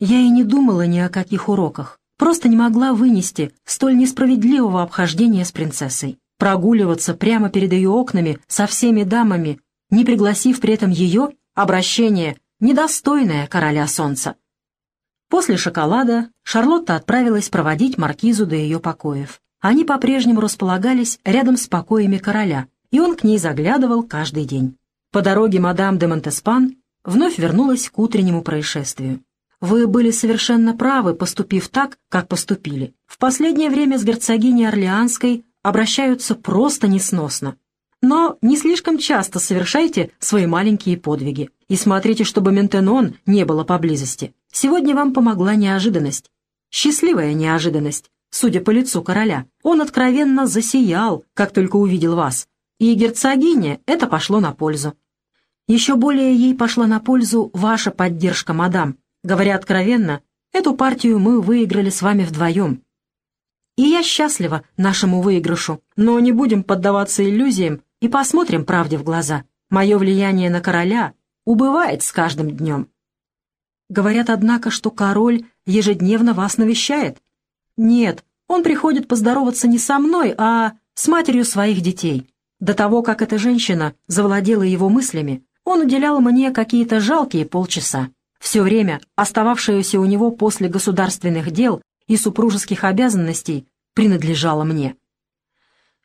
Я и не думала ни о каких уроках, просто не могла вынести столь несправедливого обхождения с принцессой. Прогуливаться прямо перед ее окнами со всеми дамами, не пригласив при этом ее, обращение, недостойное короля солнца. После шоколада Шарлотта отправилась проводить маркизу до ее покоев. Они по-прежнему располагались рядом с покоями короля, и он к ней заглядывал каждый день. По дороге мадам де Монтеспан вновь вернулась к утреннему происшествию. Вы были совершенно правы, поступив так, как поступили. В последнее время с герцогиней Орлеанской обращаются просто несносно. Но не слишком часто совершайте свои маленькие подвиги. И смотрите, чтобы Ментенон не было поблизости. Сегодня вам помогла неожиданность. Счастливая неожиданность, судя по лицу короля. Он откровенно засиял, как только увидел вас. И герцогине это пошло на пользу. Еще более ей пошла на пользу ваша поддержка, мадам. Говоря откровенно, эту партию мы выиграли с вами вдвоем. И я счастлива нашему выигрышу, но не будем поддаваться иллюзиям и посмотрим правде в глаза. Мое влияние на короля убывает с каждым днем. Говорят, однако, что король ежедневно вас навещает. Нет, он приходит поздороваться не со мной, а с матерью своих детей. До того, как эта женщина завладела его мыслями, он уделял мне какие-то жалкие полчаса. Все время, остававшееся у него после государственных дел и супружеских обязанностей, принадлежало мне.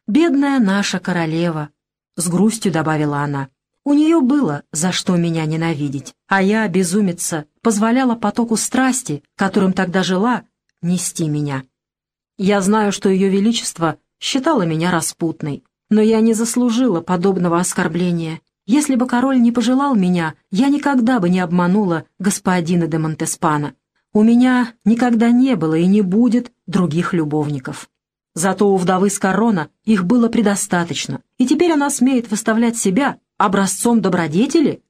«Бедная наша королева», — с грустью добавила она. «У нее было за что меня ненавидеть, а я, безумица, позволяла потоку страсти, которым тогда жила, нести меня. Я знаю, что ее величество считало меня распутной, но я не заслужила подобного оскорбления если бы король не пожелал меня, я никогда бы не обманула господина де Монтеспана. У меня никогда не было и не будет других любовников. Зато у вдовы Скорона их было предостаточно, и теперь она смеет выставлять себя образцом добродетели?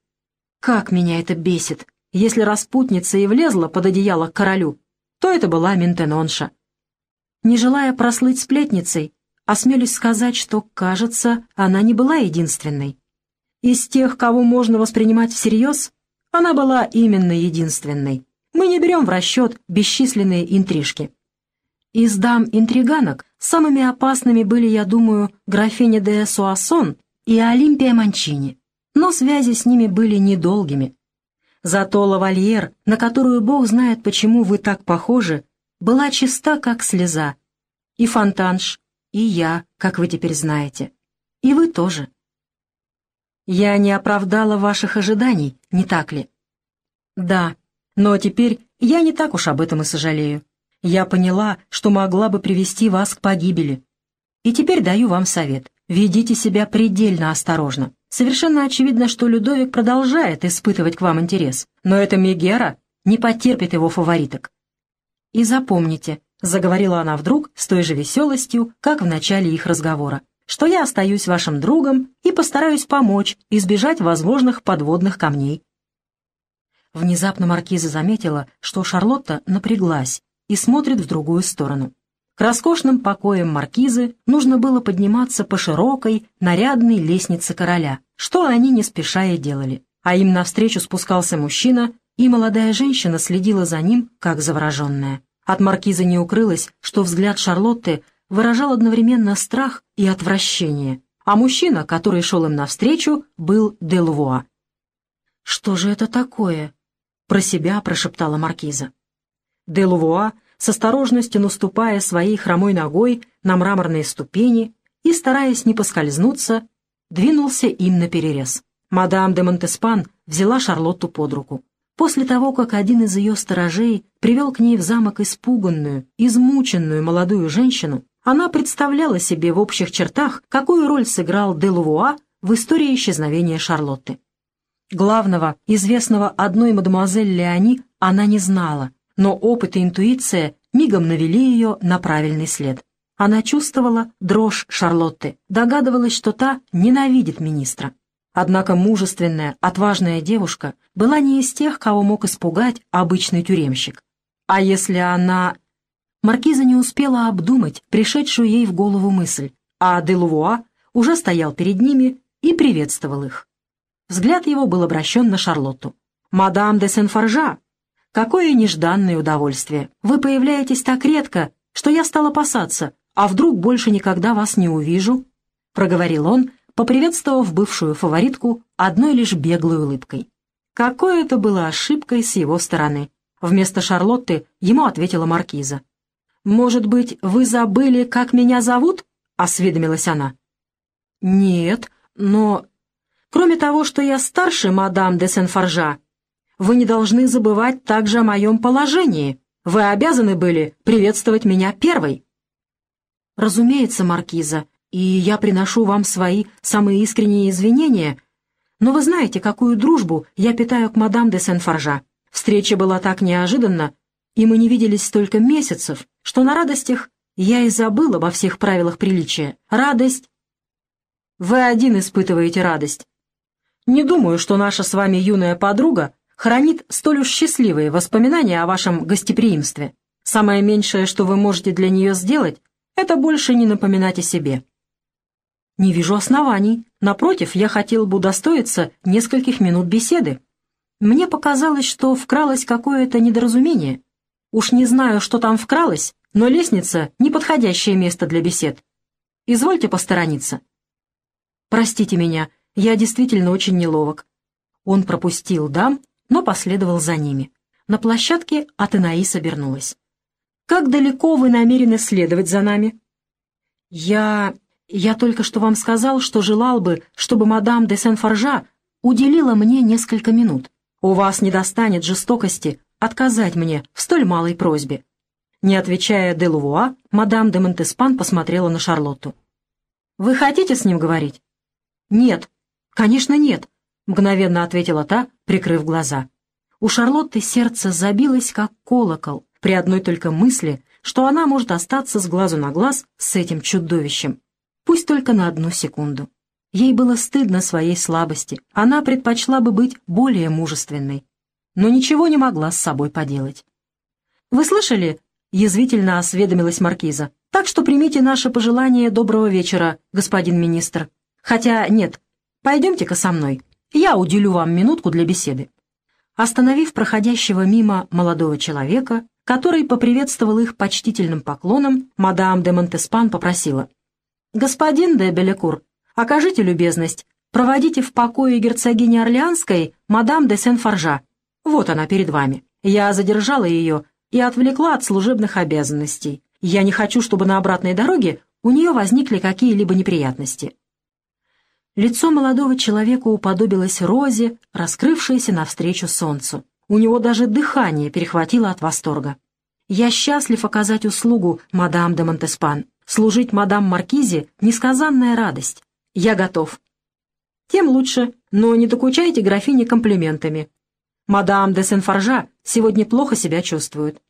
Как меня это бесит! Если распутница и влезла под одеяло к королю, то это была Ментенонша. Не желая прослыть сплетницей, осмелюсь сказать, что, кажется, она не была единственной. Из тех, кого можно воспринимать всерьез, она была именно единственной. Мы не берем в расчет бесчисленные интрижки. Из дам-интриганок самыми опасными были, я думаю, графиня де Суассон и Олимпия Манчини, но связи с ними были недолгими. Зато лавальер, на которую бог знает, почему вы так похожи, была чиста, как слеза. И Фонтанш, и я, как вы теперь знаете. И вы тоже. Я не оправдала ваших ожиданий, не так ли? Да, но теперь я не так уж об этом и сожалею. Я поняла, что могла бы привести вас к погибели. И теперь даю вам совет. Ведите себя предельно осторожно. Совершенно очевидно, что Людовик продолжает испытывать к вам интерес, но эта Мегера не потерпит его фавориток. И запомните, заговорила она вдруг с той же веселостью, как в начале их разговора что я остаюсь вашим другом и постараюсь помочь избежать возможных подводных камней. Внезапно маркиза заметила, что Шарлотта напряглась и смотрит в другую сторону. К роскошным покоям маркизы нужно было подниматься по широкой, нарядной лестнице короля, что они не спеша и делали. А им навстречу спускался мужчина, и молодая женщина следила за ним, как завороженная. От маркизы не укрылось, что взгляд Шарлотты выражал одновременно страх и отвращение, а мужчина, который шел им навстречу, был Делвуа. «Что же это такое?» — про себя прошептала маркиза. Делвуа, с осторожностью наступая своей хромой ногой на мраморные ступени и, стараясь не поскользнуться, двинулся им наперерез. Мадам де Монтеспан взяла Шарлотту под руку. После того, как один из ее сторожей привел к ней в замок испуганную, измученную молодую женщину, она представляла себе в общих чертах, какую роль сыграл Делувуа в истории исчезновения Шарлотты. Главного, известного одной мадемуазель Леони, она не знала, но опыт и интуиция мигом навели ее на правильный след. Она чувствовала дрожь Шарлотты, догадывалась, что та ненавидит министра. Однако мужественная, отважная девушка была не из тех, кого мог испугать обычный тюремщик. А если она Маркиза не успела обдумать пришедшую ей в голову мысль, а Делувуа уже стоял перед ними и приветствовал их. Взгляд его был обращен на Шарлотту. «Мадам де Сен-Форжа! какое нежданное удовольствие! Вы появляетесь так редко, что я стал опасаться, а вдруг больше никогда вас не увижу?» — проговорил он, поприветствовав бывшую фаворитку одной лишь беглой улыбкой. Какой это было ошибкой с его стороны. Вместо Шарлотты ему ответила маркиза. «Может быть, вы забыли, как меня зовут?» — осведомилась она. «Нет, но...» «Кроме того, что я старше мадам де Сен-Форжа, вы не должны забывать также о моем положении. Вы обязаны были приветствовать меня первой». «Разумеется, маркиза, и я приношу вам свои самые искренние извинения, но вы знаете, какую дружбу я питаю к мадам де Сен-Форжа. Встреча была так неожиданна, и мы не виделись столько месяцев, что на радостях я и забыл обо всех правилах приличия. Радость... Вы один испытываете радость. Не думаю, что наша с вами юная подруга хранит столь уж счастливые воспоминания о вашем гостеприимстве. Самое меньшее, что вы можете для нее сделать, это больше не напоминать о себе. Не вижу оснований. Напротив, я хотел бы удостоиться нескольких минут беседы. Мне показалось, что вкралось какое-то недоразумение. Уж не знаю, что там вкралось, но лестница — неподходящее место для бесед. Извольте посторониться. Простите меня, я действительно очень неловок. Он пропустил дам, но последовал за ними. На площадке Атенаис обернулась. «Как далеко вы намерены следовать за нами?» «Я... я только что вам сказал, что желал бы, чтобы мадам де Сен-Форжа уделила мне несколько минут. У вас не достанет жестокости отказать мне в столь малой просьбе». Не отвечая де Лувуа, мадам де Монтеспан посмотрела на Шарлотту. «Вы хотите с ним говорить?» «Нет, конечно, нет», — мгновенно ответила та, прикрыв глаза. У Шарлотты сердце забилось, как колокол, при одной только мысли, что она может остаться с глазу на глаз с этим чудовищем. Пусть только на одну секунду. Ей было стыдно своей слабости, она предпочла бы быть более мужественной, но ничего не могла с собой поделать. «Вы слышали?» — язвительно осведомилась маркиза. «Так что примите наше пожелание доброго вечера, господин министр. Хотя нет, пойдемте-ка со мной, я уделю вам минутку для беседы». Остановив проходящего мимо молодого человека, который поприветствовал их почтительным поклоном, мадам де Монтеспан попросила. «Господин де Белекур, окажите любезность, проводите в покое герцогини Орлеанской мадам де Сен-Форжа. Вот она перед вами. Я задержала ее и отвлекла от служебных обязанностей. Я не хочу, чтобы на обратной дороге у нее возникли какие-либо неприятности. Лицо молодого человека уподобилось розе, раскрывшейся навстречу солнцу. У него даже дыхание перехватило от восторга. «Я счастлив оказать услугу, мадам де Монтеспан. Служить мадам Маркизе — несказанная радость. Я готов». «Тем лучше, но не докучайте графине комплиментами. Мадам де Сен-Форжа сегодня плохо себя чувствует».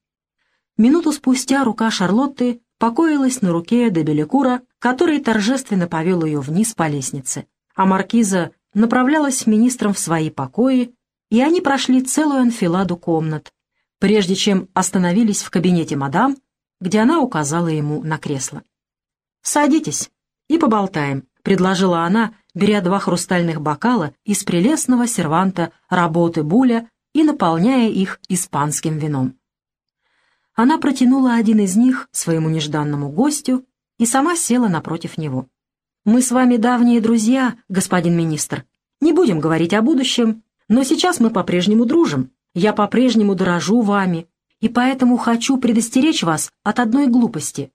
Минуту спустя рука Шарлотты покоилась на руке де Белекура, который торжественно повел ее вниз по лестнице а маркиза направлялась с министром в свои покои, и они прошли целую анфиладу комнат, прежде чем остановились в кабинете мадам, где она указала ему на кресло. «Садитесь и поболтаем», — предложила она, беря два хрустальных бокала из прелестного серванта работы Буля и наполняя их испанским вином. Она протянула один из них своему нежданному гостю и сама села напротив него. Мы с вами давние друзья, господин министр. Не будем говорить о будущем, но сейчас мы по-прежнему дружим. Я по-прежнему дорожу вами, и поэтому хочу предостеречь вас от одной глупости,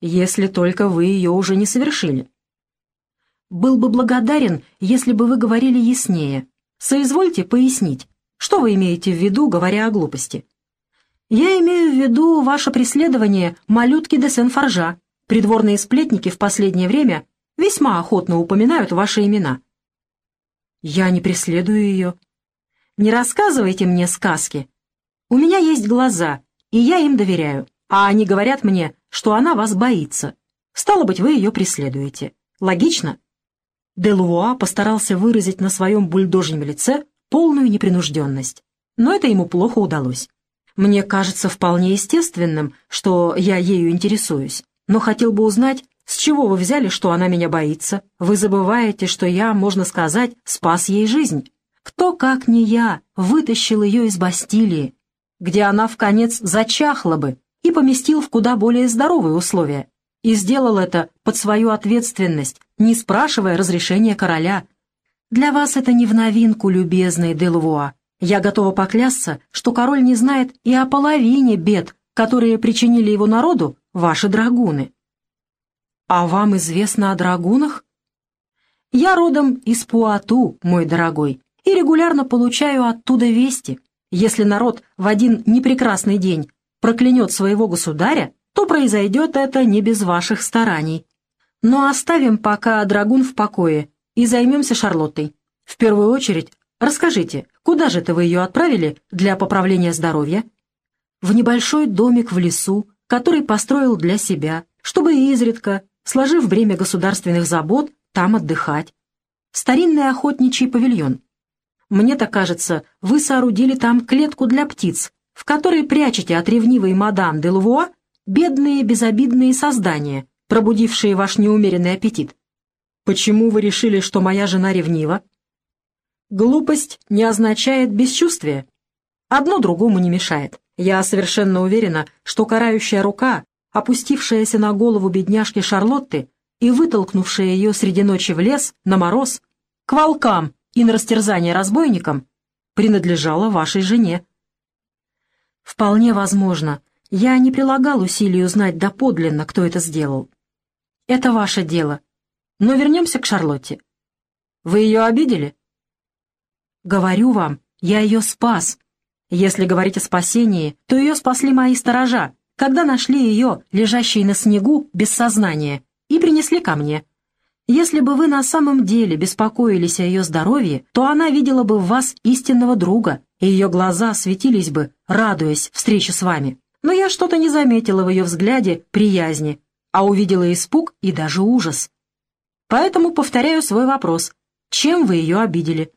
если только вы ее уже не совершили. Был бы благодарен, если бы вы говорили яснее. Соизвольте пояснить, что вы имеете в виду, говоря о глупости. Я имею в виду ваше преследование малютки де Сен-Форжа. Придворные сплетники в последнее время весьма охотно упоминают ваши имена». «Я не преследую ее». «Не рассказывайте мне сказки. У меня есть глаза, и я им доверяю, а они говорят мне, что она вас боится. Стало быть, вы ее преследуете. Логично?» Делуа постарался выразить на своем бульдожьем лице полную непринужденность, но это ему плохо удалось. «Мне кажется вполне естественным, что я ею интересуюсь, но хотел бы узнать, с чего вы взяли, что она меня боится? Вы забываете, что я, можно сказать, спас ей жизнь. Кто, как не я, вытащил ее из Бастилии? где она в конец зачахла бы, и поместил в куда более здоровые условия. И сделал это под свою ответственность, не спрашивая разрешения короля. Для вас это не в новинку, любезный Делавуа. Я готова поклясться, что король не знает и о половине бед, которые причинили его народу ваши драгуны. А вам известно о драгунах? Я родом из Пуату, мой дорогой, и регулярно получаю оттуда вести. Если народ в один непрекрасный день проклянет своего государя, то произойдет это не без ваших стараний. Но оставим пока драгун в покое и займемся Шарлоттой. В первую очередь, расскажите, куда же это вы ее отправили для поправления здоровья? В небольшой домик в лесу, который построил для себя, чтобы изредка, сложив бремя государственных забот, там отдыхать. Старинный охотничий павильон. Мне так кажется, вы соорудили там клетку для птиц, в которой прячете от ревнивой мадам де Лувуа бедные безобидные создания, пробудившие ваш неумеренный аппетит. Почему вы решили, что моя жена ревнива? Глупость не означает бесчувствие. Одно другому не мешает. Я совершенно уверена, что карающая рука, опустившаяся на голову бедняжки Шарлотты и вытолкнувшая ее среди ночи в лес, на мороз, к волкам и на растерзание разбойникам, принадлежала вашей жене. Вполне возможно, я не прилагал усилий узнать доподлинно, кто это сделал. Это ваше дело. Но вернемся к Шарлотте. Вы ее обидели? Говорю вам, я ее спас. Если говорить о спасении, то ее спасли мои сторожа, когда нашли ее, лежащей на снегу, без сознания, и принесли ко мне. Если бы вы на самом деле беспокоились о ее здоровье, то она видела бы в вас истинного друга, и ее глаза светились бы, радуясь встрече с вами. Но я что-то не заметила в ее взгляде приязни, а увидела испуг и даже ужас. Поэтому повторяю свой вопрос. Чем вы ее обидели?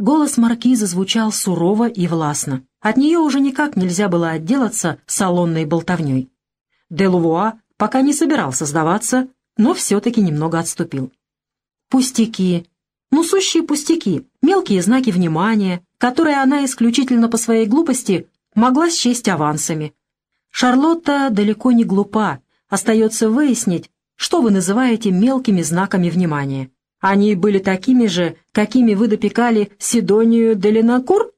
Голос маркиза звучал сурово и властно. От нее уже никак нельзя было отделаться салонной болтовней. Делувуа пока не собирался сдаваться, но все-таки немного отступил. Пустяки. Ну, сущие пустяки, мелкие знаки внимания, которые она исключительно по своей глупости могла счесть авансами. Шарлотта далеко не глупа, остается выяснить, что вы называете мелкими знаками внимания. Они были такими же, какими вы допекали Сидонию Делинакур?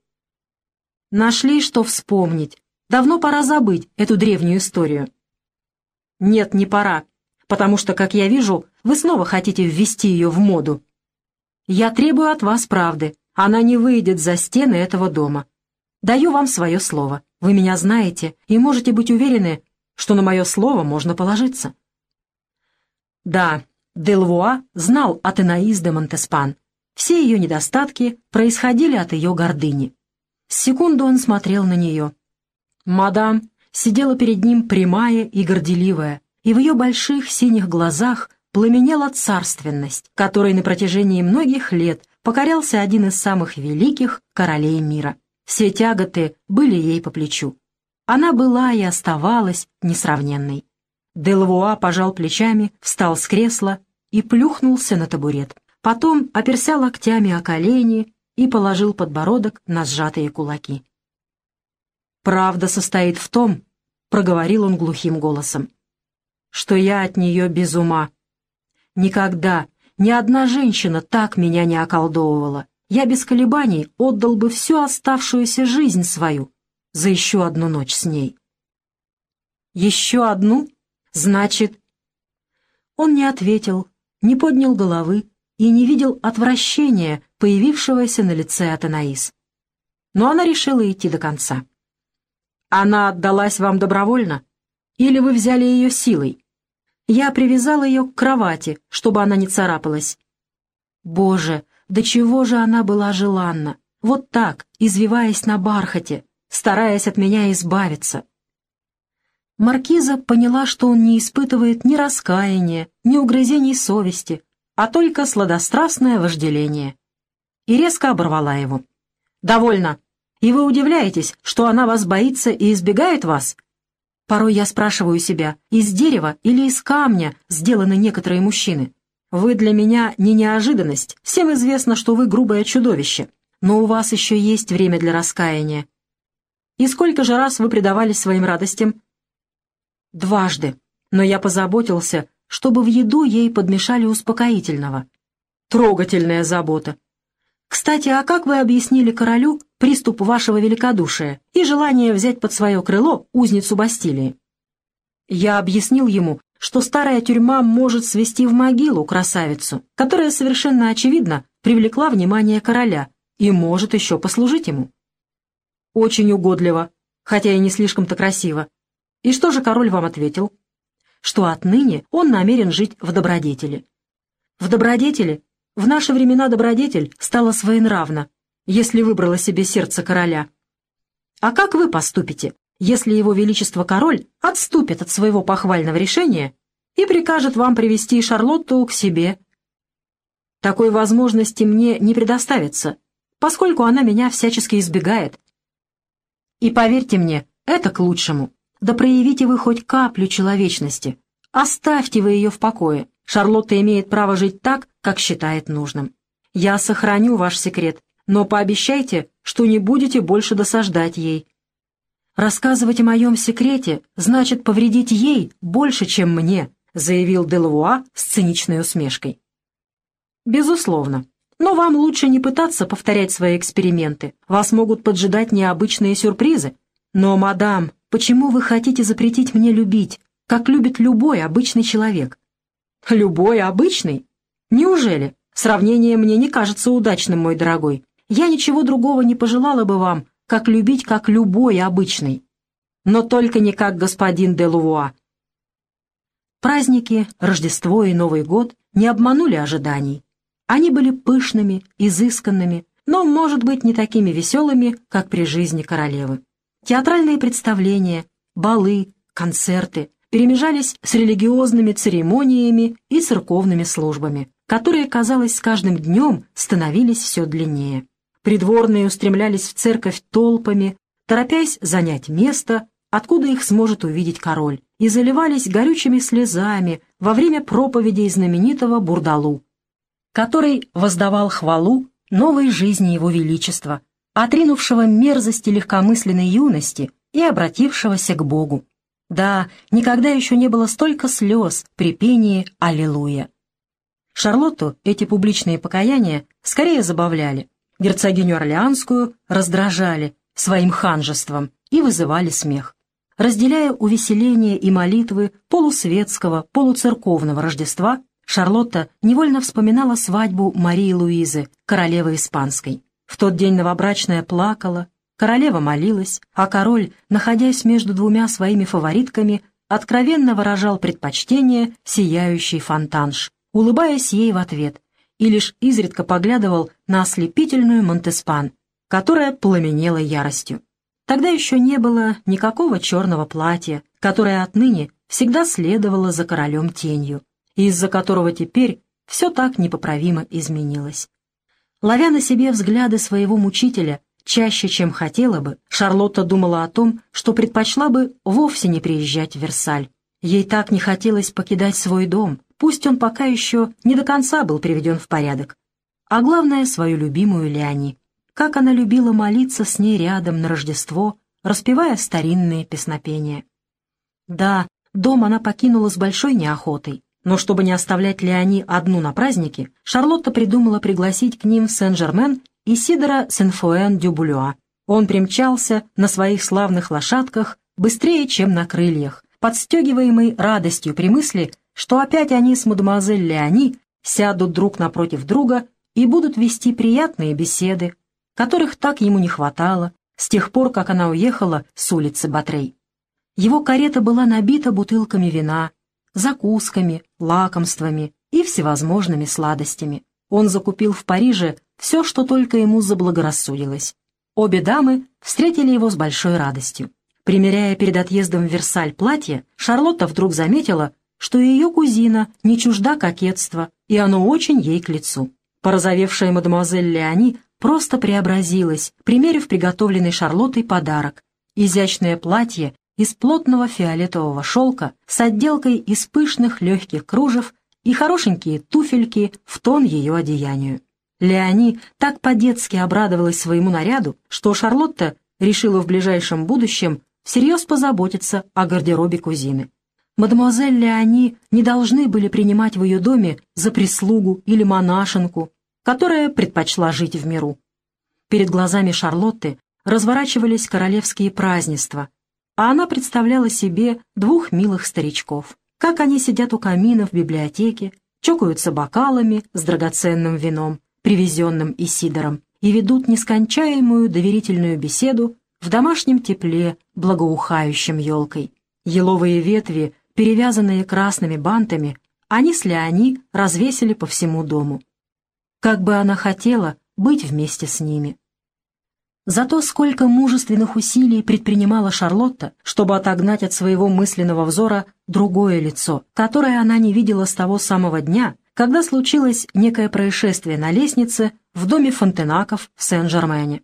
Нашли, что вспомнить. Давно пора забыть эту древнюю историю. Нет, не пора, потому что, как я вижу, вы снова хотите ввести ее в моду. Я требую от вас правды. Она не выйдет за стены этого дома. Даю вам свое слово. Вы меня знаете и можете быть уверены, что на мое слово можно положиться. Да, Делвуа знал от Энаис де Монтеспан. Все ее недостатки происходили от ее гордыни. С секунду он смотрел на нее. Мадам сидела перед ним прямая и горделивая, и в ее больших синих глазах пламенела царственность, которой на протяжении многих лет покорялся один из самых великих королей мира. Все тяготы были ей по плечу. Она была и оставалась несравненной. Делавуа пожал плечами, встал с кресла и плюхнулся на табурет. Потом оперся локтями о колени и положил подбородок на сжатые кулаки. «Правда состоит в том, — проговорил он глухим голосом, — что я от нее без ума. Никогда ни одна женщина так меня не околдовывала. Я без колебаний отдал бы всю оставшуюся жизнь свою за еще одну ночь с ней». «Еще одну?» «Значит...» Он не ответил, не поднял головы и не видел отвращения, появившегося на лице Атанаис. Но она решила идти до конца. «Она отдалась вам добровольно? Или вы взяли ее силой? Я привязала ее к кровати, чтобы она не царапалась. Боже, до чего же она была желанна! Вот так, извиваясь на бархате, стараясь от меня избавиться!» Маркиза поняла, что он не испытывает ни раскаяния, ни угрызений совести, а только сладострастное вожделение. И резко оборвала его. «Довольно. И вы удивляетесь, что она вас боится и избегает вас?» Порой я спрашиваю себя, из дерева или из камня сделаны некоторые мужчины. Вы для меня не неожиданность, всем известно, что вы грубое чудовище, но у вас еще есть время для раскаяния. И сколько же раз вы предавались своим радостям?» «Дважды. Но я позаботился, чтобы в еду ей подмешали успокоительного. Трогательная забота. Кстати, а как вы объяснили королю приступ вашего великодушия и желание взять под свое крыло узницу Бастилии? Я объяснил ему, что старая тюрьма может свести в могилу красавицу, которая совершенно очевидно привлекла внимание короля и может еще послужить ему. Очень угодливо, хотя и не слишком-то красиво. И что же король вам ответил? Что отныне он намерен жить в добродетели. В добродетели в наши времена добродетель стала своенравна, если выбрала себе сердце короля. А как вы поступите, если его величество король отступит от своего похвального решения и прикажет вам привести Шарлотту к себе? Такой возможности мне не предоставится, поскольку она меня всячески избегает. И поверьте мне, это к лучшему. Да проявите вы хоть каплю человечности. Оставьте вы ее в покое. Шарлотта имеет право жить так, как считает нужным. Я сохраню ваш секрет, но пообещайте, что не будете больше досаждать ей. Рассказывать о моем секрете значит повредить ей больше, чем мне, заявил Делавуа с циничной усмешкой. Безусловно. Но вам лучше не пытаться повторять свои эксперименты. Вас могут поджидать необычные сюрпризы. Но, мадам, почему вы хотите запретить мне любить, как любит любой обычный человек? Любой обычный? Неужели? Сравнение мне не кажется удачным, мой дорогой. Я ничего другого не пожелала бы вам, как любить, как любой обычный. Но только не как господин де Лувуа. Праздники, Рождество и Новый год не обманули ожиданий. Они были пышными, изысканными, но, может быть, не такими веселыми, как при жизни королевы. Театральные представления, балы, концерты, перемежались с религиозными церемониями и церковными службами, которые, казалось, с каждым днем становились все длиннее. Придворные устремлялись в церковь толпами, торопясь занять место, откуда их сможет увидеть король, и заливались горючими слезами во время проповедей знаменитого Бурдалу, который воздавал хвалу новой жизни его величества, отринувшего мерзости легкомысленной юности и обратившегося к Богу. Да, никогда еще не было столько слез при пении «Аллилуйя». Шарлотту эти публичные покаяния скорее забавляли, герцогиню Орлеанскую раздражали своим ханжеством и вызывали смех. Разделяя увеселение и молитвы полусветского, полуцерковного Рождества, Шарлотта невольно вспоминала свадьбу Марии Луизы, королевы Испанской. В тот день новобрачная плакала, Королева молилась, а король, находясь между двумя своими фаворитками, откровенно выражал предпочтение сияющей фонтанш, улыбаясь ей в ответ, и лишь изредка поглядывал на ослепительную Монтеспан, которая пламенела яростью. Тогда еще не было никакого черного платья, которое отныне всегда следовало за королем тенью, из-за которого теперь все так непоправимо изменилось. Ловя на себе взгляды своего мучителя, Чаще, чем хотела бы, Шарлотта думала о том, что предпочла бы вовсе не приезжать в Версаль. Ей так не хотелось покидать свой дом, пусть он пока еще не до конца был приведен в порядок. А главное, свою любимую Леони. Как она любила молиться с ней рядом на Рождество, распевая старинные песнопения. Да, дом она покинула с большой неохотой, но чтобы не оставлять Леони одну на празднике, Шарлотта придумала пригласить к ним в Сен-Жермен Исидора Сен-Фуэн-Дюбулюа. Он примчался на своих славных лошадках быстрее, чем на крыльях, подстегиваемый радостью при мысли, что опять они с мадемуазель Леони сядут друг напротив друга и будут вести приятные беседы, которых так ему не хватало с тех пор, как она уехала с улицы Батрей. Его карета была набита бутылками вина, закусками, лакомствами и всевозможными сладостями. Он закупил в Париже все, что только ему заблагорассудилось. Обе дамы встретили его с большой радостью. Примеряя перед отъездом в Версаль платье, Шарлотта вдруг заметила, что ее кузина не чужда кокетства, и оно очень ей к лицу. Порозовевшая мадемуазель Леони просто преобразилась, примерив приготовленный Шарлоттой подарок. Изящное платье из плотного фиолетового шелка с отделкой из пышных легких кружев и хорошенькие туфельки в тон ее одеянию. Леони так по-детски обрадовалась своему наряду, что Шарлотта решила в ближайшем будущем всерьез позаботиться о гардеробе кузины. Мадемуазель Леони не должны были принимать в ее доме за прислугу или монашенку, которая предпочла жить в миру. Перед глазами Шарлотты разворачивались королевские празднества, а она представляла себе двух милых старичков, как они сидят у камина в библиотеке, чокаются бокалами с драгоценным вином, привезенным Исидором, и ведут нескончаемую доверительную беседу в домашнем тепле, благоухающем елкой. Еловые ветви, перевязанные красными бантами, они с Леони развесили по всему дому. Как бы она хотела быть вместе с ними. Зато сколько мужественных усилий предпринимала Шарлотта, чтобы отогнать от своего мысленного взора другое лицо, которое она не видела с того самого дня, когда случилось некое происшествие на лестнице в доме Фонтенаков в Сен-Жермене.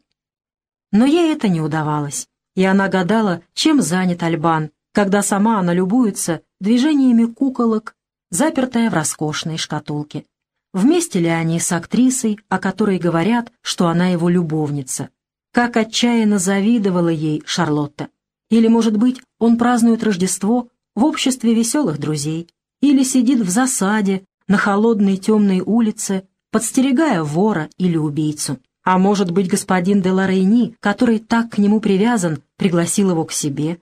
Но ей это не удавалось, и она гадала, чем занят Альбан, когда сама она любуется движениями куколок, запертая в роскошной шкатулке. Вместе ли они с актрисой, о которой говорят, что она его любовница? Как отчаянно завидовала ей Шарлотта. Или, может быть, он празднует Рождество в обществе веселых друзей, или сидит в засаде на холодной темной улице, подстерегая вора или убийцу. А может быть, господин де Лорейни, который так к нему привязан, пригласил его к себе.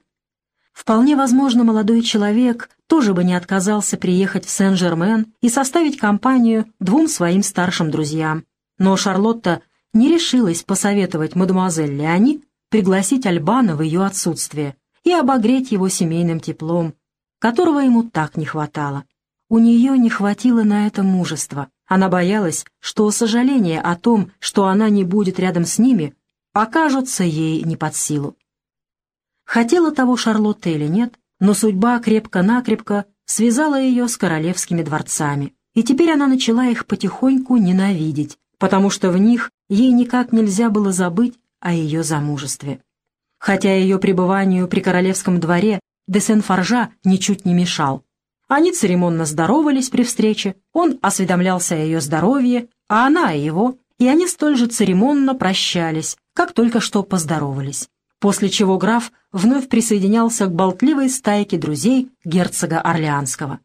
Вполне возможно, молодой человек тоже бы не отказался приехать в Сен-Жермен и составить компанию двум своим старшим друзьям. Но Шарлотта не решилась посоветовать мадемуазель Леони пригласить Альбана в ее отсутствие и обогреть его семейным теплом, которого ему так не хватало. У нее не хватило на это мужества. Она боялась, что сожаление о том, что она не будет рядом с ними, окажется ей не под силу. Хотела того Шарлотта или нет, но судьба крепко-накрепко связала ее с королевскими дворцами, и теперь она начала их потихоньку ненавидеть, потому что в них ей никак нельзя было забыть о ее замужестве. Хотя ее пребыванию при королевском дворе де ничуть не мешал. Они церемонно здоровались при встрече, он осведомлялся о ее здоровье, а она о его, и они столь же церемонно прощались, как только что поздоровались. После чего граф вновь присоединялся к болтливой стайке друзей герцога Орлеанского.